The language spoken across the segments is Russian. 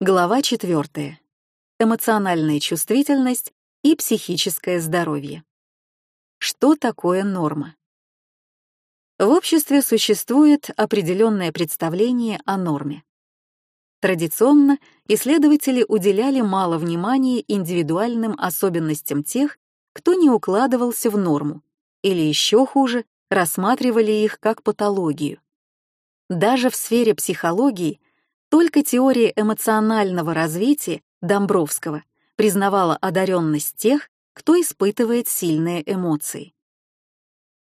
Глава 4. Эмоциональная чувствительность и психическое здоровье. Что такое норма? В обществе существует определенное представление о норме. Традиционно исследователи уделяли мало внимания индивидуальным особенностям тех, кто не укладывался в норму, или еще хуже, рассматривали их как патологию. Даже в сфере психологии только теория эмоционального развития Домбровского признавала одаренность тех, кто испытывает сильные эмоции.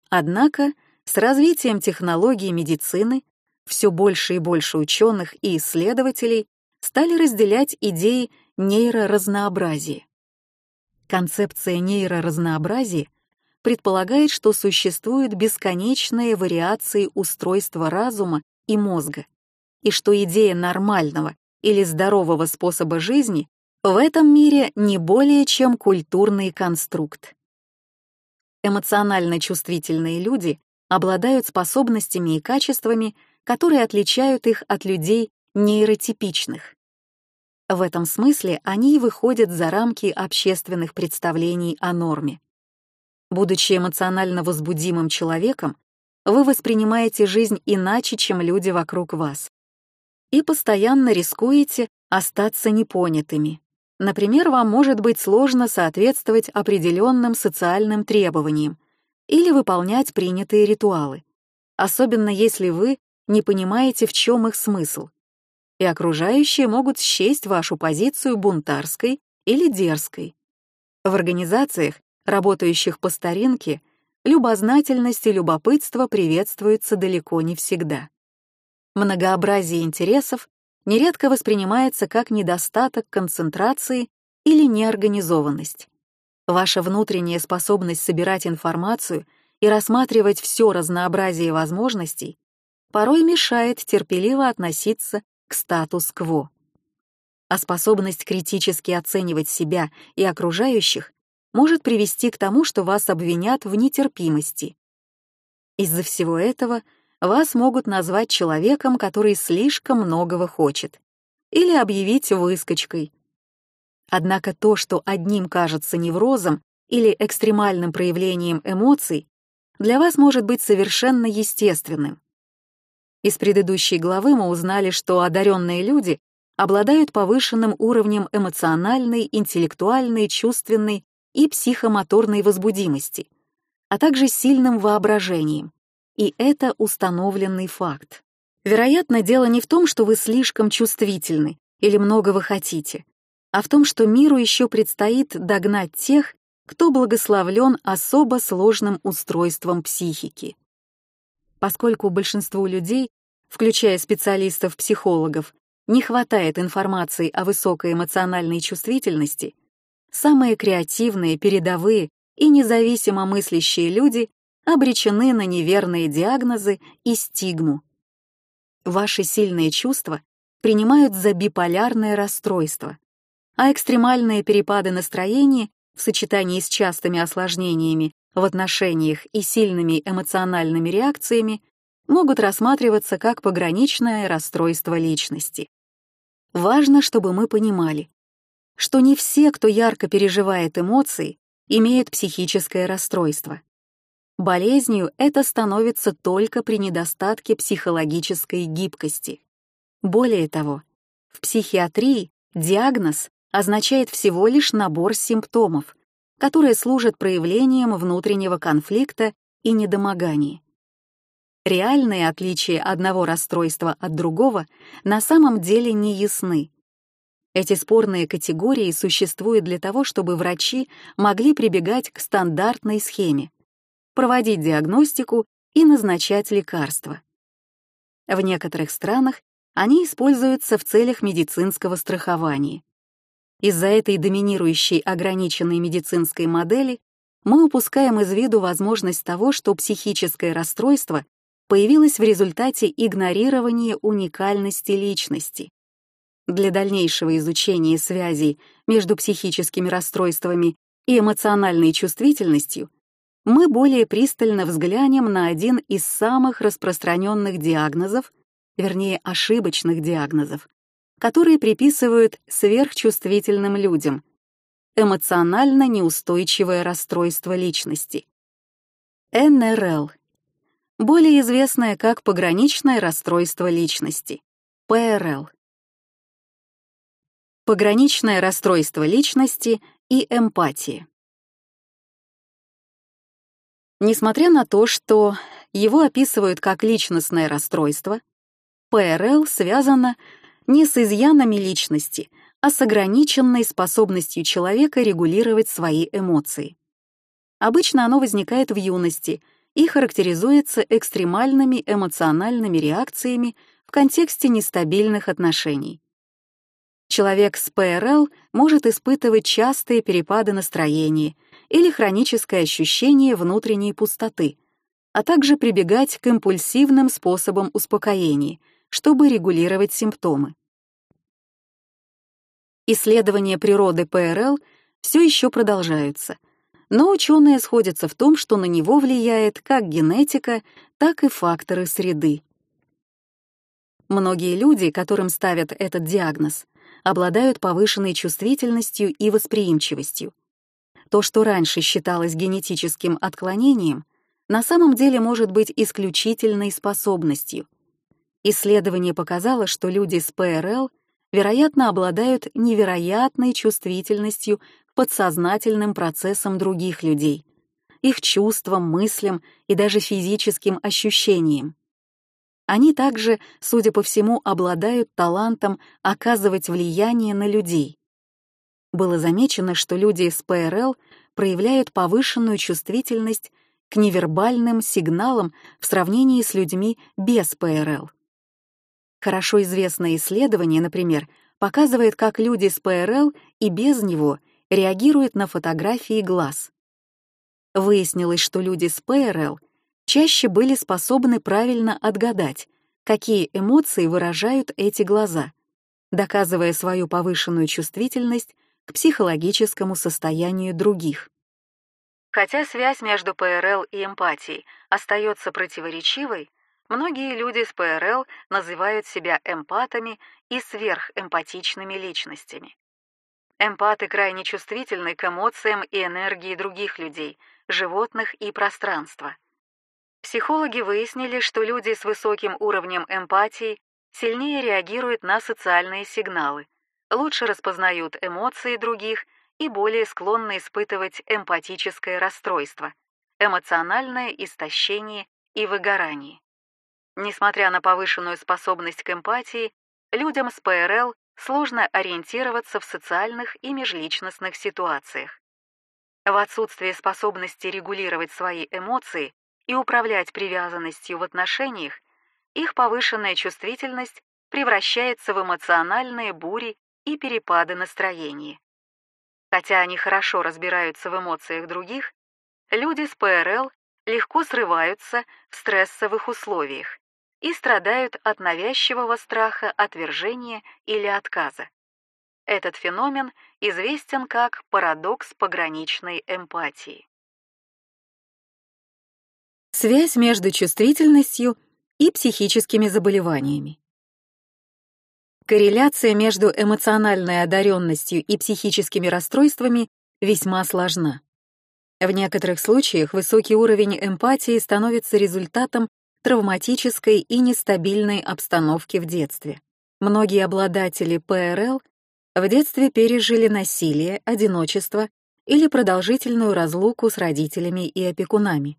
Однако с развитием технологий медицины все больше и больше ученых и исследователей стали разделять идеи нейроразнообразия. Концепция нейроразнообразия предполагает, что существуют бесконечные вариации устройства разума и мозга, и что идея нормального или здорового способа жизни в этом мире не более чем культурный конструкт. Эмоционально чувствительные люди обладают способностями и качествами, которые отличают их от людей нейротипичных. В этом смысле они и выходят за рамки общественных представлений о норме. Будучи эмоционально возбудимым человеком, вы воспринимаете жизнь иначе, чем люди вокруг вас. И постоянно рискуете остаться непонятыми. Например, вам может быть сложно соответствовать определенным социальным требованиям или выполнять принятые ритуалы, особенно если вы не понимаете, в чем их смысл. И окружающие могут счесть вашу позицию бунтарской или дерзкой. В организациях, работающих по старинке, любознательность и любопытство приветствуются далеко не всегда. Многообразие интересов нередко воспринимается как недостаток концентрации или неорганизованность. Ваша внутренняя способность собирать информацию и рассматривать все разнообразие возможностей порой мешает терпеливо относиться к статус-кво. А способность критически оценивать себя и окружающих может привести к тому, что вас обвинят в нетерпимости. Из-за всего этого вас могут назвать человеком, который слишком многого хочет, или объявить выскочкой. Однако то, что одним кажется неврозом или экстремальным проявлением эмоций, для вас может быть совершенно естественным. Из предыдущей главы мы узнали, что одаренные люди обладают повышенным уровнем эмоциональной, интеллектуальной, чувственной и психомоторной возбудимости, а также сильным воображением. И это установленный факт. Вероятно, дело не в том, что вы слишком чувствительны или много вы хотите, а в том, что миру еще предстоит догнать тех, кто благословлен особо сложным устройством психики. Поскольку большинству людей, включая специалистов-психологов, не хватает информации о высокой эмоциональной чувствительности, самые креативные, передовые и независимо мыслящие люди обречены на неверные диагнозы и стигму. Ваши сильные чувства принимают за биполярное расстройство, а экстремальные перепады настроения в сочетании с частыми осложнениями в отношениях и сильными эмоциональными реакциями могут рассматриваться как пограничное расстройство личности. Важно, чтобы мы понимали, что не все, кто ярко переживает эмоции, имеют психическое расстройство. Болезнью это становится только при недостатке психологической гибкости. Более того, в психиатрии диагноз означает всего лишь набор симптомов, которые служат проявлением внутреннего конфликта и недомогания. Реальные отличия одного расстройства от другого на самом деле не ясны, эти спорные категории существуют для того, чтобы врачи могли прибегать к стандартной схеме, проводить диагностику и назначать лекарства. В некоторых странах они используются в целях медицинского страхования. Из-за этой доминирующей ограниченной медицинской модели мы упускаем из виду возможность того, что психическое расстройство появилось в результате игнорирования уникальности личности. Для дальнейшего изучения связей между психическими расстройствами и эмоциональной чувствительностью мы более пристально взглянем на один из самых распространенных диагнозов, вернее, ошибочных диагнозов, которые приписывают сверхчувствительным людям, эмоционально неустойчивое расстройство личности. НРЛ, более известное как пограничное расстройство личности, ПРЛ. Пограничное расстройство личности и эмпатии. Несмотря на то, что его описывают как личностное расстройство, ПРЛ связано не с изъянами личности, а с ограниченной способностью человека регулировать свои эмоции. Обычно оно возникает в юности и характеризуется экстремальными эмоциональными реакциями в контексте нестабильных отношений. Человек с ПРЛ может испытывать частые перепады настроения или хроническое ощущение внутренней пустоты, а также прибегать к импульсивным способам успокоения, чтобы регулировать симптомы. Исследования природы ПРЛ все еще продолжаются, но ученые сходятся в том, что на него влияет как генетика, так и факторы среды. Многие люди, которым ставят этот диагноз, обладают повышенной чувствительностью и восприимчивостью. То, что раньше считалось генетическим отклонением, на самом деле может быть исключительной способностью. Исследование показало, что люди с ПРЛ — вероятно, обладают невероятной чувствительностью к подсознательным процессам других людей, их чувствам, мыслям и даже физическим ощущениям. Они также, судя по всему, обладают талантом оказывать влияние на людей. Было замечено, что люди с ПРЛ проявляют повышенную чувствительность к невербальным сигналам в сравнении с людьми без ПРЛ. Хорошо известное исследование, например, показывает, как люди с ПРЛ и без него реагируют на фотографии глаз. Выяснилось, что люди с ПРЛ чаще были способны правильно отгадать, какие эмоции выражают эти глаза, доказывая свою повышенную чувствительность к психологическому состоянию других. Хотя связь между ПРЛ и эмпатией остается противоречивой, Многие люди с ПРЛ называют себя эмпатами и сверхэмпатичными личностями. Эмпаты крайне чувствительны к эмоциям и энергии других людей, животных и пространства. Психологи выяснили, что люди с высоким уровнем эмпатии сильнее реагируют на социальные сигналы, лучше распознают эмоции других и более склонны испытывать эмпатическое расстройство, эмоциональное истощение и выгорание. Несмотря на повышенную способность к эмпатии, людям с ПРЛ сложно ориентироваться в социальных и межличностных ситуациях. В отсутствие способности регулировать свои эмоции и управлять привязанностью в отношениях, их повышенная чувствительность превращается в эмоциональные бури и перепады настроения. Хотя они хорошо разбираются в эмоциях других, люди с ПРЛ легко срываются в стрессовых условиях и страдают от навязчивого страха отвержения или отказа. Этот феномен известен как парадокс пограничной эмпатии. Связь между чувствительностью и психическими заболеваниями. Корреляция между эмоциональной одаренностью и психическими расстройствами весьма сложна. В некоторых случаях высокий уровень эмпатии становится результатом травматической и нестабильной обстановки в детстве. Многие обладатели ПРЛ в детстве пережили насилие, одиночество или продолжительную разлуку с родителями и опекунами.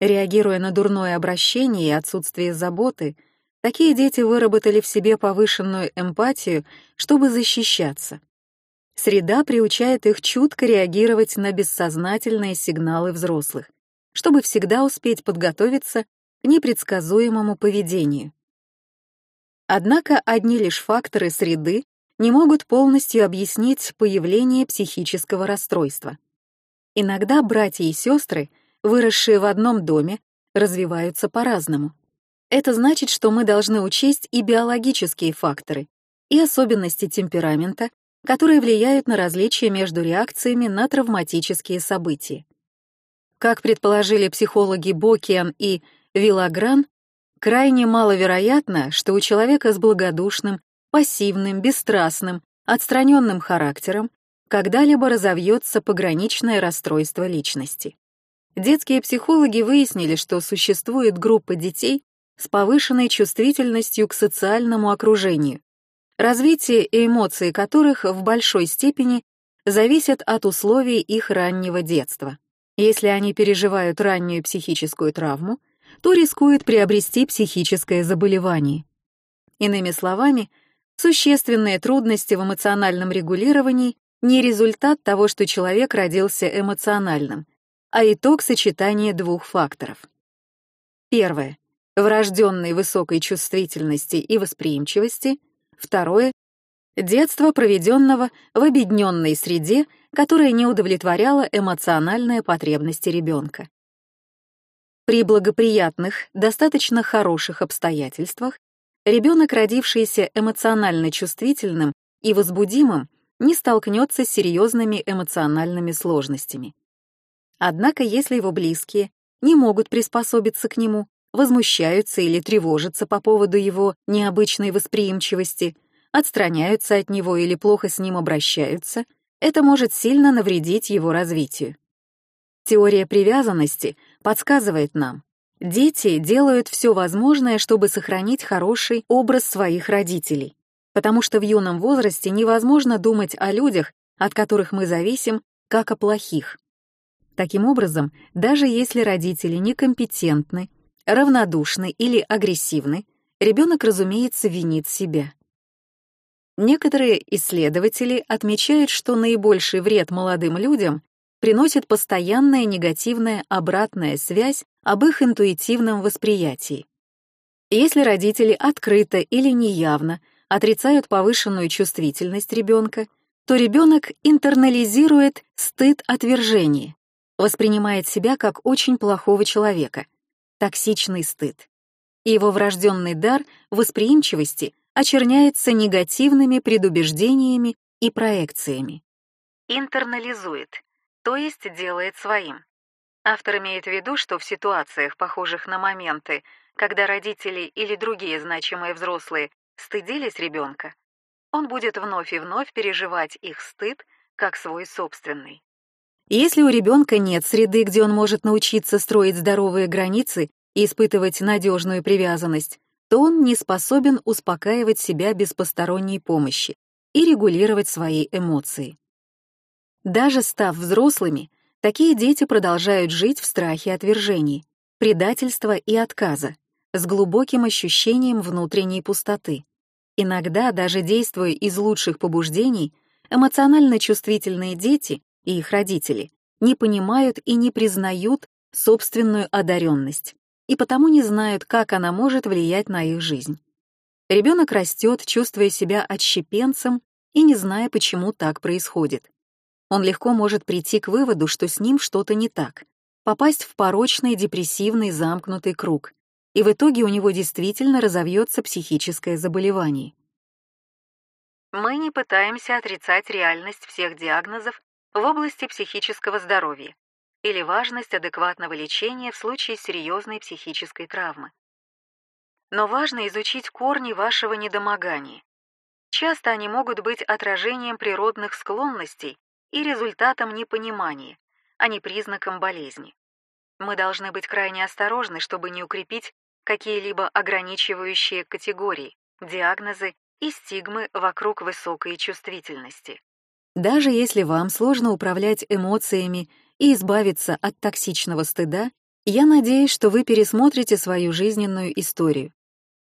Реагируя на дурное обращение и отсутствие заботы, такие дети выработали в себе повышенную эмпатию, чтобы защищаться. Среда приучает их чутко реагировать на бессознательные сигналы взрослых, чтобы всегда успеть подготовиться к непредсказуемому поведению. Однако одни лишь факторы среды не могут полностью объяснить появление психического расстройства. Иногда братья и сестры, выросшие в одном доме, развиваются по-разному. Это значит, что мы должны учесть и биологические факторы, и особенности темперамента, которые влияют на различия между реакциями на травматические события. Как предположили психологи Бокиан и Вилагран, крайне маловероятно, что у человека с благодушным, пассивным, бесстрастным, отстраненным характером, когда-либо разовьется пограничное расстройство личности. Детские психологи выяснили, что существует группа детей с повышенной чувствительностью к социальному окружению, развитие и эмоции которых в большой степени зависят от условий их раннего детства. Если они переживают раннюю психическую травму, то рискуют приобрести психическое заболевание. Иными словами, существенные трудности в эмоциональном регулировании не результат того, что человек родился эмоциональным, а итог сочетания двух факторов. Первое врожденной высокой чувствительности и восприимчивости, второе — детство, проведенного в обедненной среде, которая не удовлетворяла эмоциональные потребности ребенка. При благоприятных, достаточно хороших обстоятельствах ребенок, родившийся эмоционально чувствительным и возбудимым, не столкнется с серьезными эмоциональными сложностями. Однако, если его близкие не могут приспособиться к нему, возмущаются или тревожатся по поводу его необычной восприимчивости, отстраняются от него или плохо с ним обращаются, это может сильно навредить его развитию. Теория привязанности подсказывает нам, дети делают все возможное, чтобы сохранить хороший образ своих родителей, потому что в юном возрасте невозможно думать о людях, от которых мы зависим, как о плохих. Таким образом, даже если родители некомпетентны, равнодушны или агрессивны, ребенок, разумеется, винит себя. Некоторые исследователи отмечают, что наибольший вред молодым людям приносит постоянная негативная обратная связь об их интуитивном восприятии. Если родители открыто или неявно отрицают повышенную чувствительность ребенка, то ребенок интернализирует стыд отвержения, воспринимает себя как очень плохого человека, токсичный стыд. Его врожденный дар восприимчивости очерняется негативными предубеждениями и проекциями. Интернализует, то есть делает своим. Автор имеет в виду, что в ситуациях, похожих на моменты, когда родители или другие значимые взрослые стыдились ребенка, он будет вновь и вновь переживать их стыд как свой собственный. Если у ребенка нет среды, где он может научиться строить здоровые границы и испытывать надежную привязанность, то он не способен успокаивать себя без посторонней помощи и регулировать свои эмоции. Даже став взрослыми, такие дети продолжают жить в страхе отвержений, предательства и отказа, с глубоким ощущением внутренней пустоты. Иногда, даже действуя из лучших побуждений, эмоционально чувствительные дети и их родители не понимают и не признают собственную одаренность и потому не знают, как она может влиять на их жизнь. Ребенок растет, чувствуя себя отщепенцем и не зная, почему так происходит. Он легко может прийти к выводу, что с ним что-то не так, попасть в порочный, депрессивный, замкнутый круг, и в итоге у него действительно разовьется психическое заболевание. Мы не пытаемся отрицать реальность всех диагнозов в области психического здоровья или важность адекватного лечения в случае серьезной психической травмы. Но важно изучить корни вашего недомогания. Часто они могут быть отражением природных склонностей и результатом непонимания, а не признаком болезни. Мы должны быть крайне осторожны, чтобы не укрепить какие-либо ограничивающие категории, диагнозы и стигмы вокруг высокой чувствительности. Даже если вам сложно управлять эмоциями и избавиться от токсичного стыда, я надеюсь, что вы пересмотрите свою жизненную историю.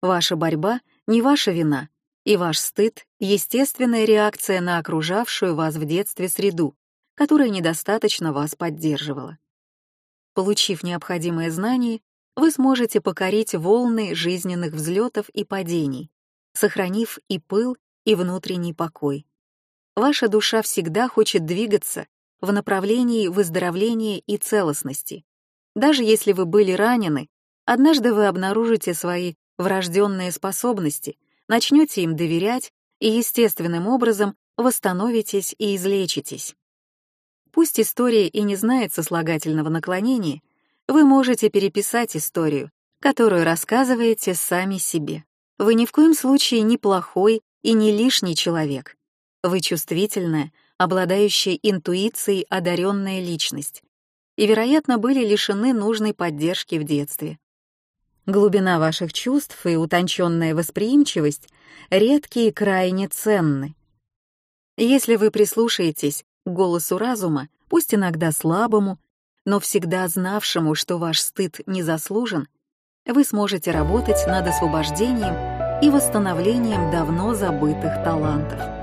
Ваша борьба — не ваша вина, и ваш стыд — естественная реакция на окружавшую вас в детстве среду, которая недостаточно вас поддерживала. Получив необходимые знания, вы сможете покорить волны жизненных взлетов и падений, сохранив и пыл, и внутренний покой. Ваша душа всегда хочет двигаться в направлении выздоровления и целостности. Даже если вы были ранены, однажды вы обнаружите свои врожденные способности, начнете им доверять и естественным образом восстановитесь и излечитесь. Пусть история и не знает сослагательного наклонения, вы можете переписать историю, которую рассказываете сами себе. Вы ни в коем случае не плохой и не лишний человек. Вы чувствительная, обладающая интуицией одаренная личность и, вероятно, были лишены нужной поддержки в детстве. Глубина ваших чувств и утонченная восприимчивость редкие и крайне ценны. Если вы прислушаетесь к голосу разума, пусть иногда слабому, но всегда знавшему, что ваш стыд не заслужен, вы сможете работать над освобождением и восстановлением давно забытых талантов.